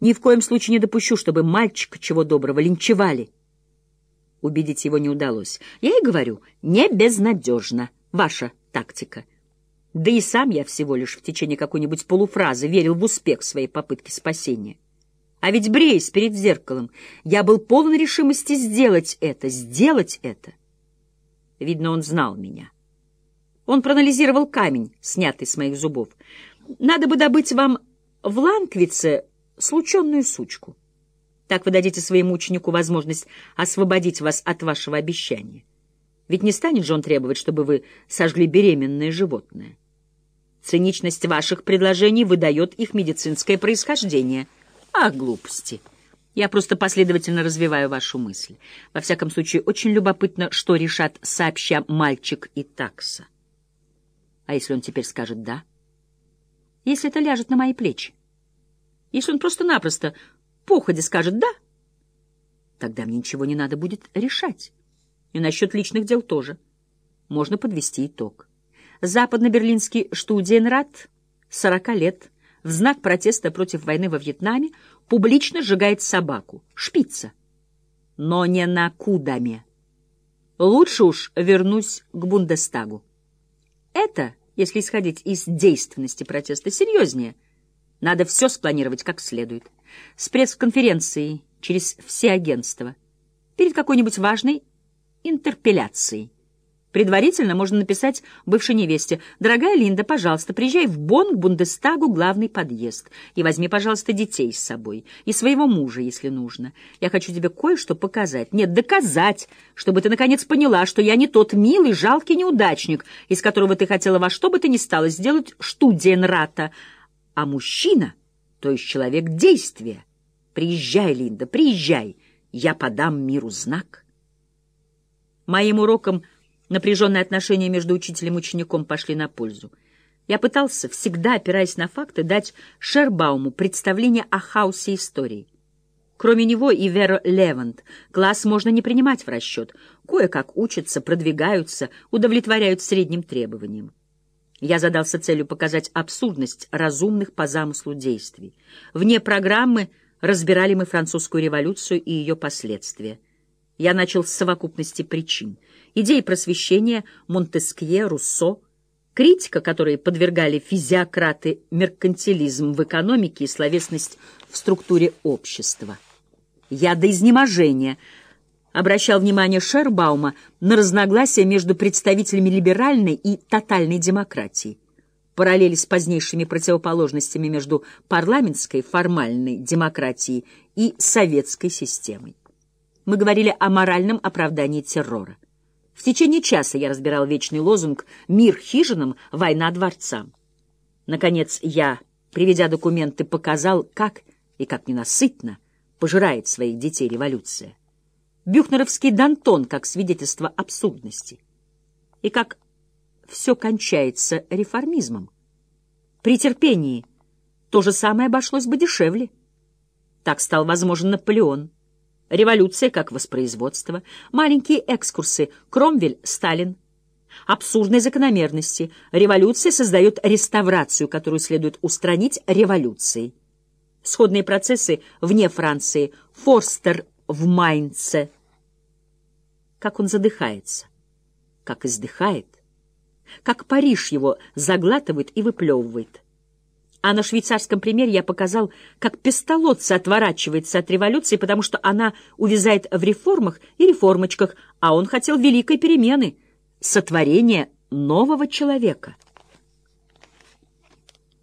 Ни в коем случае не допущу, чтобы мальчика, чего доброго, линчевали. Убедить его не удалось. Я и говорю, не безнадежно. Ваша тактика. Да и сам я всего лишь в течение какой-нибудь полуфразы верил в успех своей попытки спасения. А ведь, бреясь перед зеркалом, я был полон решимости сделать это, сделать это. Видно, он знал меня. Он проанализировал камень, снятый с моих зубов. Надо бы добыть вам в Ланквице слученную сучку. Так вы дадите своему ученику возможность освободить вас от вашего обещания. Ведь не станет же он требовать, чтобы вы сожгли беременное животное. Циничность ваших предложений выдает их медицинское происхождение. А глупости. Я просто последовательно развиваю вашу мысль. Во всяком случае, очень любопытно, что решат сообща мальчик и такса. А если он теперь скажет «да»? Если это ляжет на мои плечи? Если он просто-напросто походе скажет «да», тогда мне ничего не надо будет решать. И насчет личных дел тоже. Можно подвести итог. Западно-берлинский Штудиенрат, 40 лет, в знак протеста против войны во Вьетнаме, публично сжигает собаку, шпица. Но не на Кудаме. Лучше уж вернусь к Бундестагу. Это, если исходить из действенности протеста, серьезнее. Надо все спланировать как следует. С пресс-конференцией, через все агентства. Перед какой-нибудь важной интерпеляцией. Предварительно можно написать бывшей невесте «Дорогая Линда, пожалуйста, приезжай в Бонн к Бундестагу, главный подъезд, и возьми, пожалуйста, детей с собой, и своего мужа, если нужно. Я хочу тебе кое-что показать. Нет, доказать, чтобы ты, наконец, поняла, что я не тот милый, жалкий неудачник, из которого ты хотела во что бы ты ни стала сделать штуденрата, а мужчина, то есть человек действия. Приезжай, Линда, приезжай, я подам миру знак». Моим урокам напряженные отношения между учителем и учеником пошли на пользу. Я пытался, всегда опираясь на факты, дать Шербауму представление о хаосе истории. Кроме него и Вера Левант класс можно не принимать в расчет. Кое-как учатся, продвигаются, удовлетворяют средним требованиям. Я задался целью показать абсурдность разумных по замыслу действий. Вне программы разбирали мы французскую революцию и ее последствия. Я начал с совокупности причин. Идеи просвещения Монтескье, Руссо, критика, которой подвергали физиократы меркантилизм в экономике и словесность в структуре общества. Я до изнеможения обращал внимание Шербаума на разногласия между представителями либеральной и тотальной демократии параллели с позднейшими противоположностями между парламентской формальной демократией и советской системой. Мы говорили о моральном оправдании террора. В течение часа я разбирал вечный лозунг «Мир хижинам, война дворцам». Наконец я, приведя документы, показал, как и как ненасытно пожирает своих детей революция. Бюхнеровский Дантон как свидетельство абсурдности. И как все кончается реформизмом. При терпении то же самое обошлось бы дешевле. Так стал возможен Наполеон. Революция как воспроизводство, маленькие экскурсы, Кромвель, Сталин. Абсурдные закономерности. Революция создает реставрацию, которую следует устранить революцией. Сходные процессы вне Франции. Форстер в Майнце. Как он задыхается, как издыхает, как Париж его заглатывает и выплевывает. А на швейцарском примере я показал, как пестолотца отворачивается от революции, потому что она увязает в реформах и реформочках, а он хотел великой перемены, сотворения нового человека —